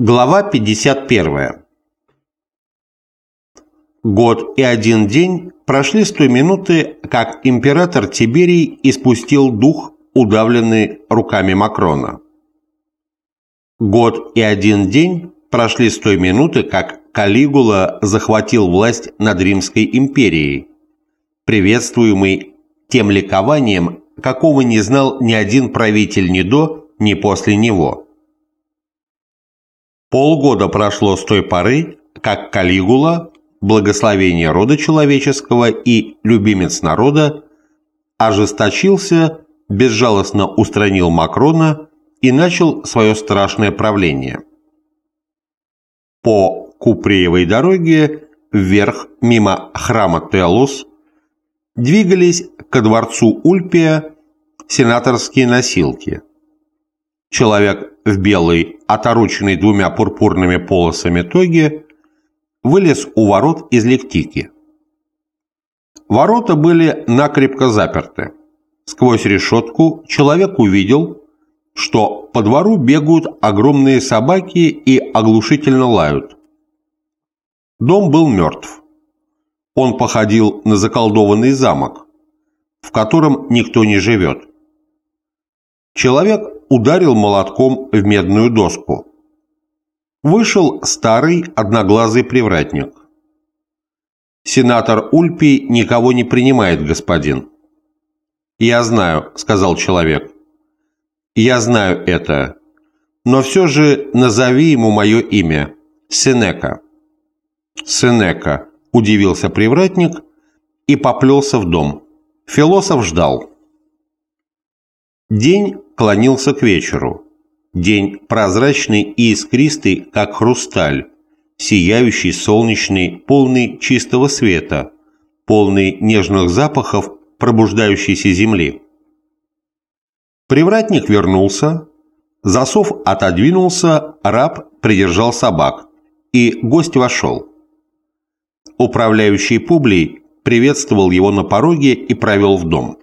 Глава 51. Год и один день прошли с той минуты, как император Тиберий испустил дух, удавленный руками Макрона. Год и один день прошли с той минуты, как Калигула захватил власть над Римской империей, приветствуемый тем ликованием, какого не знал ни один правитель ни до, ни после него – Полгода прошло с той поры, как Калигула, благословение рода человеческого и любимец народа, ожесточился, безжалостно устранил Макрона и начал свое страшное правление. По Куприевой дороге вверх мимо храма Телус двигались ко дворцу Ульпия сенаторские носилки. Человек в белой, отороченной двумя пурпурными полосами тоги, вылез у ворот из лектики. Ворота были накрепко заперты. Сквозь решетку человек увидел, что по двору бегают огромные собаки и оглушительно лают. Дом был мертв. Он походил на заколдованный замок, в котором никто не живет. Человек ударил молотком в медную доску. Вышел старый одноглазый привратник. «Сенатор Ульпий никого не принимает, господин». «Я знаю», — сказал человек. «Я знаю это. Но все же назови ему мое имя. Сенека». «Сенека», — удивился привратник и поплелся в дом. Философ ждал. День клонился к вечеру. День прозрачный и искристый, как хрусталь, сияющий, солнечный, полный чистого света, полный нежных запахов пробуждающейся земли. Привратник вернулся, засов отодвинулся, раб придержал собак, и гость вошел. Управляющий Публий приветствовал его на пороге и провел в дом.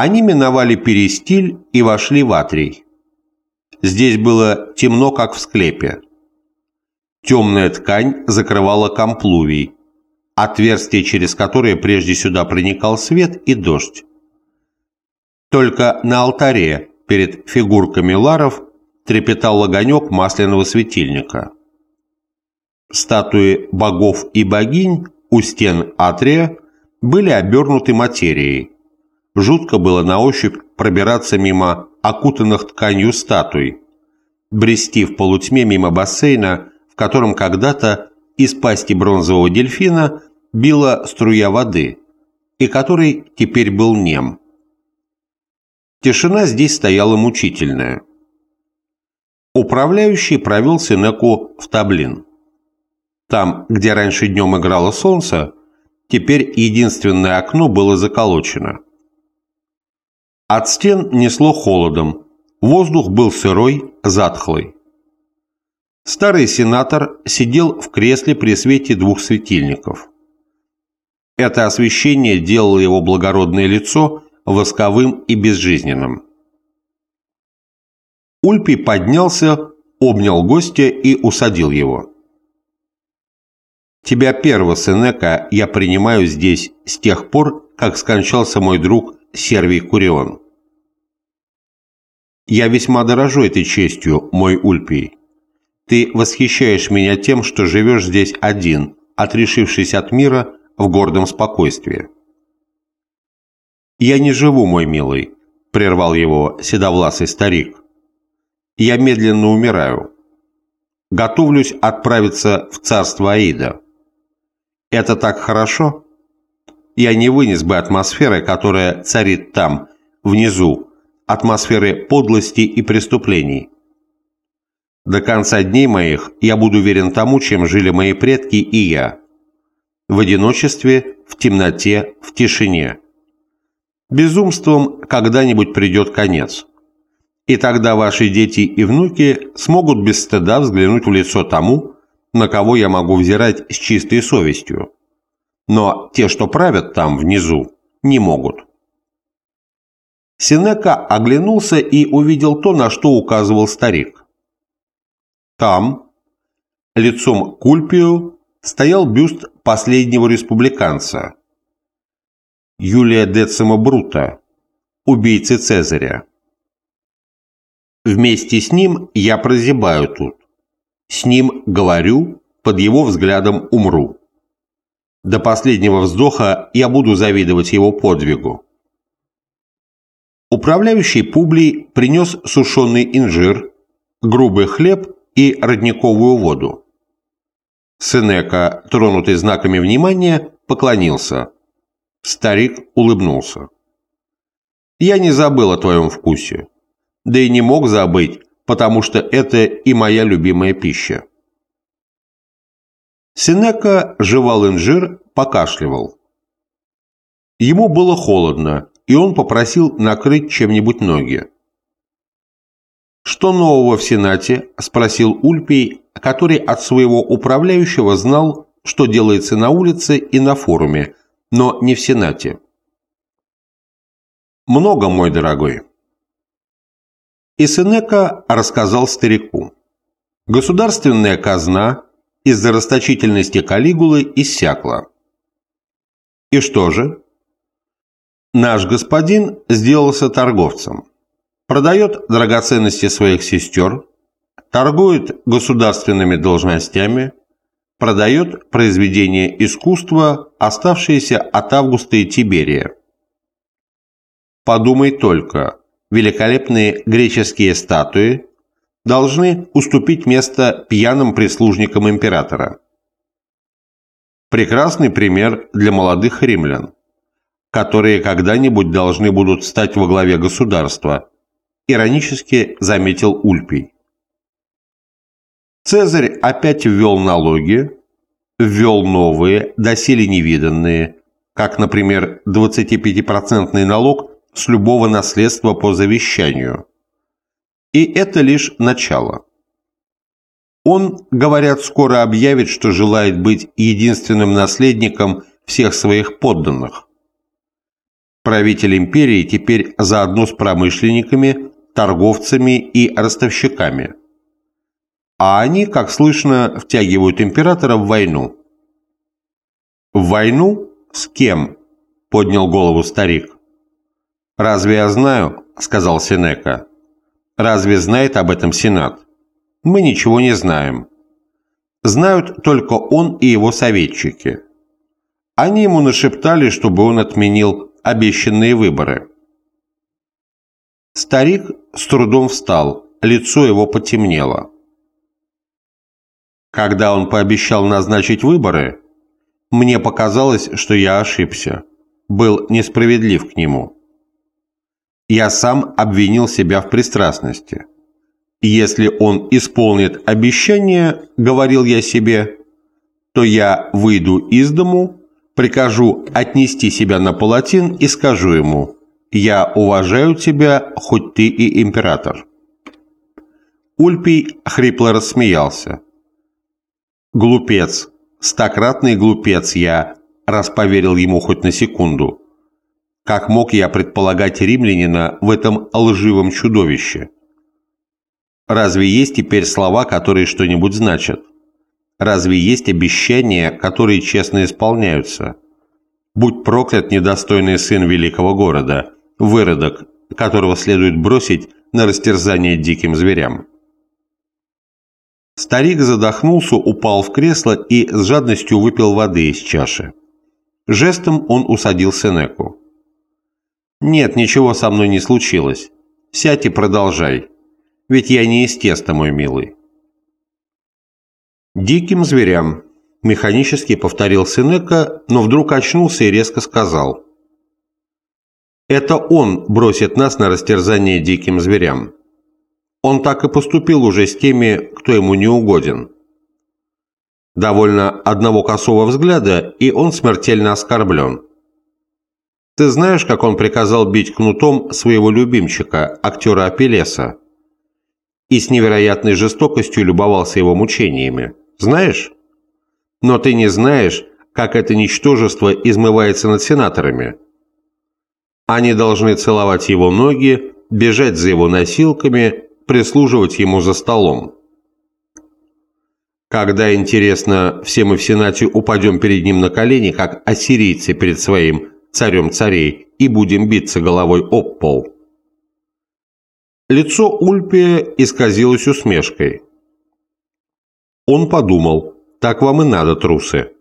Они миновали перестиль и вошли в атрий. Здесь было темно, как в склепе. Темная ткань закрывала комплувий, отверстие, через которое прежде сюда проникал свет и дождь. Только на алтаре перед фигурками ларов трепетал огонек масляного светильника. Статуи богов и богинь у стен атрия были обернуты материей, Жутко было на ощупь пробираться мимо окутанных тканью статуй, брести в полутьме мимо бассейна, в котором когда-то из пасти бронзового дельфина била струя воды, и который теперь был нем. Тишина здесь стояла мучительная. Управляющий провел Синеку в Таблин. Там, где раньше днем играло солнце, теперь единственное окно было заколочено. От стен несло холодом. Воздух был сырой, затхлый. Старый сенатор сидел в кресле при свете двух светильников. Это освещение делало его благородное лицо восковым и безжизненным. Ульпий поднялся, обнял гостя и усадил его. «Тебя первого, Сенека, я принимаю здесь с тех пор, как скончался мой друг Сервий Курион. Я весьма дорожу этой честью, мой Ульпий. Ты восхищаешь меня тем, что живешь здесь один, отрешившись от мира в гордом спокойствии. «Я не живу, мой милый», — прервал его седовласый старик. «Я медленно умираю. Готовлюсь отправиться в царство Аида. Это так хорошо?» Я не вынес бы атмосферы, которая царит там, внизу, атмосферы подлости и преступлений. До конца дней моих я буду верен тому, чем жили мои предки и я. В одиночестве, в темноте, в тишине. Безумством когда-нибудь придет конец. И тогда ваши дети и внуки смогут без стыда взглянуть в лицо тому, на кого я могу взирать с чистой совестью но те, что правят там внизу, не могут. Синека оглянулся и увидел то, на что указывал старик. Там, лицом к Ульпию, стоял бюст последнего республиканца, Юлия Децима Брута, убийцы Цезаря. Вместе с ним я прозябаю тут. С ним говорю, под его взглядом умру. До последнего вздоха я буду завидовать его подвигу. Управляющий Публий принес сушеный инжир, грубый хлеб и родниковую воду. Сенека, тронутый знаками внимания, поклонился. Старик улыбнулся. «Я не забыл о твоем вкусе. Да и не мог забыть, потому что это и моя любимая пища». Сенека жевал инжир, покашливал. Ему было холодно, и он попросил накрыть чем-нибудь ноги. «Что нового в Сенате?» – спросил Ульпий, который от своего управляющего знал, что делается на улице и на форуме, но не в Сенате. «Много, мой дорогой». И Сенека рассказал старику. Государственная казна из-за расточительности Калигулы иссякла. И что же? Наш господин сделался торговцем. Продает драгоценности своих сестер, торгует государственными должностями, продает произведения искусства, оставшиеся от Августа и Тиберия. Подумай только, великолепные греческие статуи должны уступить место пьяным прислужникам императора. Прекрасный пример для молодых римлян, которые когда-нибудь должны будут стать во главе государства, иронически заметил Ульпий. Цезарь опять ввел налоги, ввел новые, доселе невиданные, как, например, 25% налог с любого наследства по завещанию. И это лишь начало. Он, говорят, скоро объявит, что желает быть единственным наследником всех своих подданных. Правитель империи теперь заодно с промышленниками, торговцами и ростовщиками. А они, как слышно, втягивают императора в войну. «В войну? С кем?» – поднял голову старик. «Разве я знаю?» – сказал Сенека. «Разве знает об этом Сенат?» мы ничего не знаем. Знают только он и его советчики. Они ему нашептали, чтобы он отменил обещанные выборы. Старик с трудом встал, лицо его потемнело. Когда он пообещал назначить выборы, мне показалось, что я ошибся, был несправедлив к нему. Я сам обвинил себя в пристрастности. Если он исполнит обещание, говорил я себе, то я выйду из дому, прикажу отнести себя на палатин и скажу ему, я уважаю тебя, хоть ты и император. Ульпий хрипло рассмеялся. «Глупец, стократный глупец я», раз поверил ему хоть на секунду. Как мог я предполагать римлянина в этом лживом чудовище? Разве есть теперь слова, которые что-нибудь значат? Разве есть обещания, которые честно исполняются? Будь проклят недостойный сын великого города, выродок, которого следует бросить на растерзание диким зверям. Старик задохнулся, упал в кресло и с жадностью выпил воды из чаши. Жестом он усадил Сенеку. «Нет, ничего со мной не случилось. Сядь и продолжай. Ведь я не из теста, мой милый. Диким зверям, механически повторил Сенека, но вдруг очнулся и резко сказал. Это он бросит нас на растерзание диким зверям. Он так и поступил уже с теми, кто ему не угоден. Довольно одного косого взгляда, и он смертельно оскорблен. Ты знаешь, как он приказал бить кнутом своего любимчика, актера Апеллеса? и с невероятной жестокостью любовался его мучениями. Знаешь? Но ты не знаешь, как это ничтожество измывается над сенаторами. Они должны целовать его ноги, бежать за его носилками, прислуживать ему за столом. Когда, интересно, все мы в Сенате упадем перед ним на колени, как ассирийцы перед своим царем царей, и будем биться головой об пол. Лицо Ульпия исказилось усмешкой. Он подумал, так вам и надо, трусы.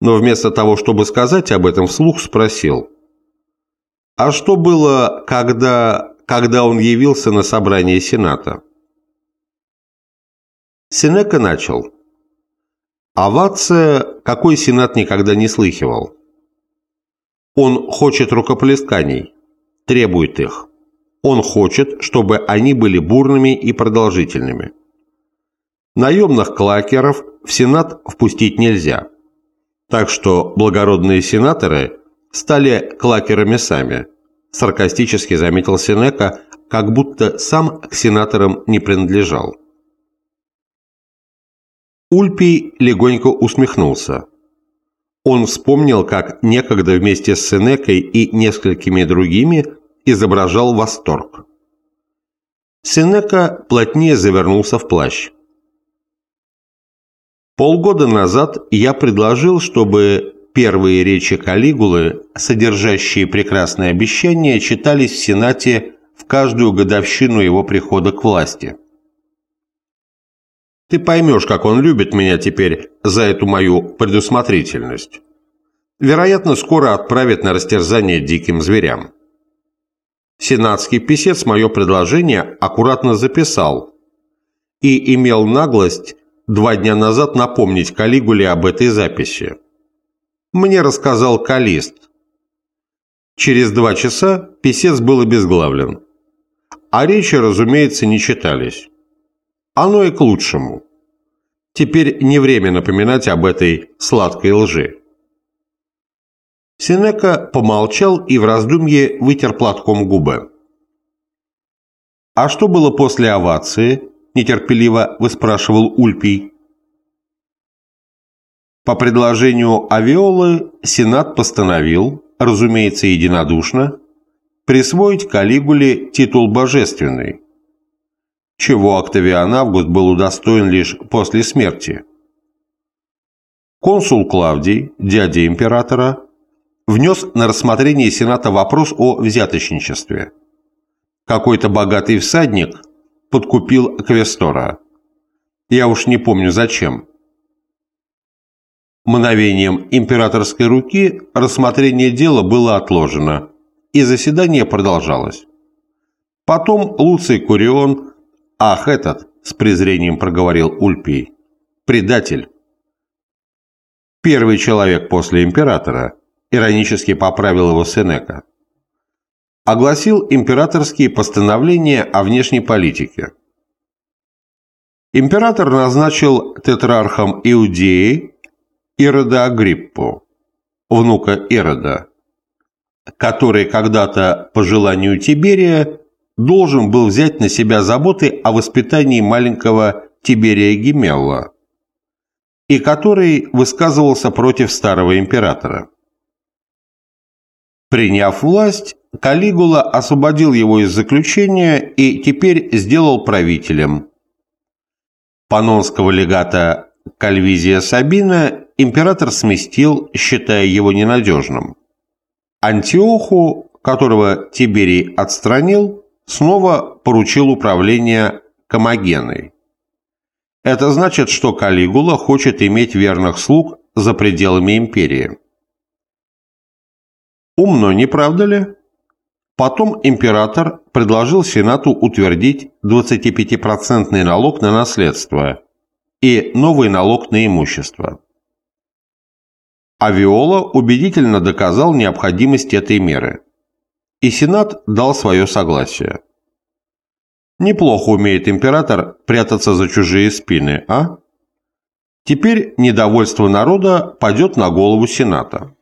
Но вместо того, чтобы сказать об этом вслух, спросил. А что было, когда, когда он явился на собрание Сената? Сенека начал. Овация, какой Сенат никогда не слыхивал. Он хочет рукоплесканий, требует их. Он хочет, чтобы они были бурными и продолжительными. Наемных клакеров в Сенат впустить нельзя. Так что благородные сенаторы стали клакерами сами, саркастически заметил Сенека, как будто сам к сенаторам не принадлежал. Ульпий легонько усмехнулся. Он вспомнил, как некогда вместе с Сенекой и несколькими другими изображал восторг. Сенека плотнее завернулся в плащ. Полгода назад я предложил, чтобы первые речи Калигулы, содержащие прекрасные обещания, читались в Сенате в каждую годовщину его прихода к власти. Ты поймешь, как он любит меня теперь за эту мою предусмотрительность. Вероятно, скоро отправит на растерзание диким зверям. Сенатский писец мое предложение аккуратно записал и имел наглость два дня назад напомнить Калигуле об этой записи. Мне рассказал Калист. Через два часа писец был обезглавлен. А речи, разумеется, не читались. Оно и к лучшему. Теперь не время напоминать об этой сладкой лжи. Сенека помолчал и в раздумье вытер платком губы. «А что было после овации?» – нетерпеливо выспрашивал Ульпий. По предложению Авиолы Сенат постановил, разумеется, единодушно, присвоить Калигуле титул божественный, чего Октавиан Август был удостоен лишь после смерти. Консул Клавдий, дядя императора, внес на рассмотрение Сената вопрос о взяточничестве. Какой-то богатый всадник подкупил Квестора. Я уж не помню зачем. Мгновением императорской руки рассмотрение дела было отложено, и заседание продолжалось. Потом Луций Курион «Ах, этот!» – с презрением проговорил Ульпий. «Предатель!» «Первый человек после императора», – иронически поправил его Сенека. Огласил императорские постановления о внешней политике. Император назначил тетрархом Иудеи Ирода Агриппу, внука Ирода, который когда-то по желанию Тиберия должен был взять на себя заботы о воспитании маленького Тиберия Гемелла, и который высказывался против старого императора. Приняв власть, Калигула освободил его из заключения и теперь сделал правителем. Панонского легата Кальвизия Сабина император сместил, считая его ненадежным. Антиоху, которого Тиберий отстранил, снова поручил управление Комагеной. Это значит, что Калигула хочет иметь верных слуг за пределами империи. Умно, не правда ли? Потом император предложил Сенату утвердить 25% налог на наследство и новый налог на имущество. Авиола убедительно доказал необходимость этой меры и Сенат дал свое согласие. Неплохо умеет император прятаться за чужие спины, а? Теперь недовольство народа падет на голову Сената.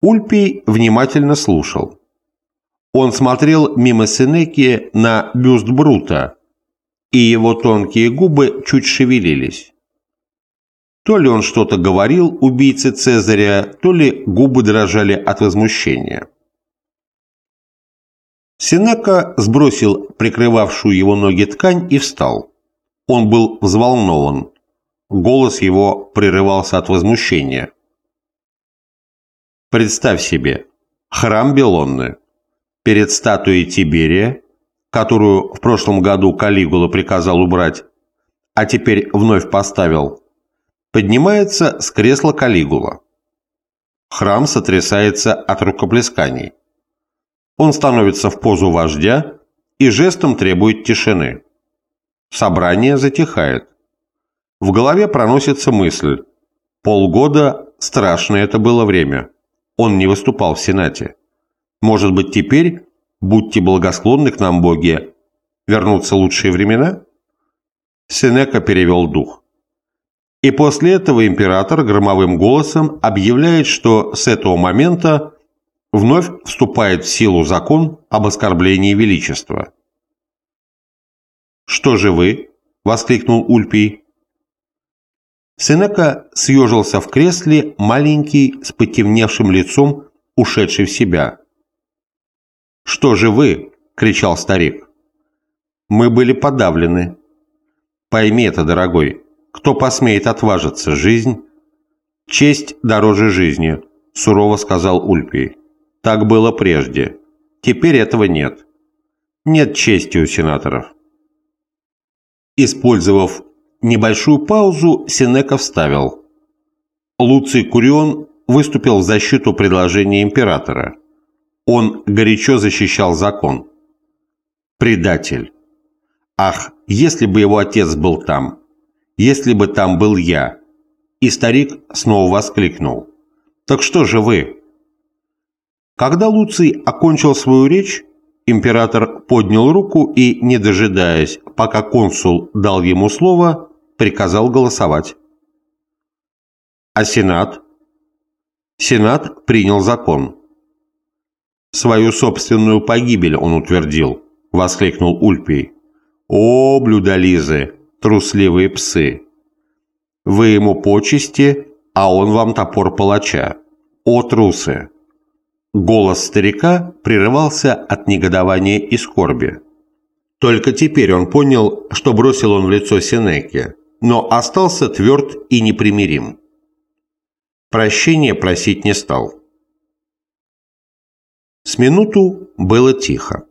Ульпий внимательно слушал. Он смотрел мимо Сенеки на бюст Брута, и его тонкие губы чуть шевелились. То ли он что-то говорил убийце Цезаря, то ли губы дрожали от возмущения. Сенека сбросил прикрывавшую его ноги ткань и встал. Он был взволнован. Голос его прерывался от возмущения. Представь себе, храм Белонны. Перед статуей Тиберия, которую в прошлом году Калигула приказал убрать, а теперь вновь поставил, поднимается с кресла Калигула. Храм сотрясается от рукоплесканий. Он становится в позу вождя и жестом требует тишины. Собрание затихает. В голове проносится мысль. Полгода – страшное это было время. Он не выступал в Сенате. Может быть, теперь, будьте благосклонны к нам, боги, вернутся лучшие времена? Сенека перевел дух. И после этого император громовым голосом объявляет, что с этого момента вновь вступает в силу закон об оскорблении величества. «Что же вы?» – воскликнул Ульпий. Сенека съежился в кресле, маленький, с потемневшим лицом, ушедший в себя. «Что же вы?» – кричал старик. «Мы были подавлены. Пойми это, дорогой, кто посмеет отважиться, жизнь?» «Честь дороже жизни», – сурово сказал Ульпий. «Так было прежде. Теперь этого нет. Нет чести у сенаторов». Использовав небольшую паузу, Сенека вставил. Луций Курион выступил в защиту предложения императора. Он горячо защищал закон. Предатель. Ах, если бы его отец был там! Если бы там был я! И старик снова воскликнул. Так что же вы? Когда Луций окончил свою речь, Император поднял руку и, не дожидаясь, пока консул дал ему слово, приказал голосовать. А Сенат? Сенат принял закон. Свою собственную погибель он утвердил, воскликнул Ульпий. О, блюдолизы, трусливые псы! Вы ему почести, а он вам топор палача. О, трусы! Голос старика прерывался от негодования и скорби. Только теперь он понял, что бросил он в лицо Сенеке, но остался тверд и непримирим. Прощения просить не стал. С минуту было тихо.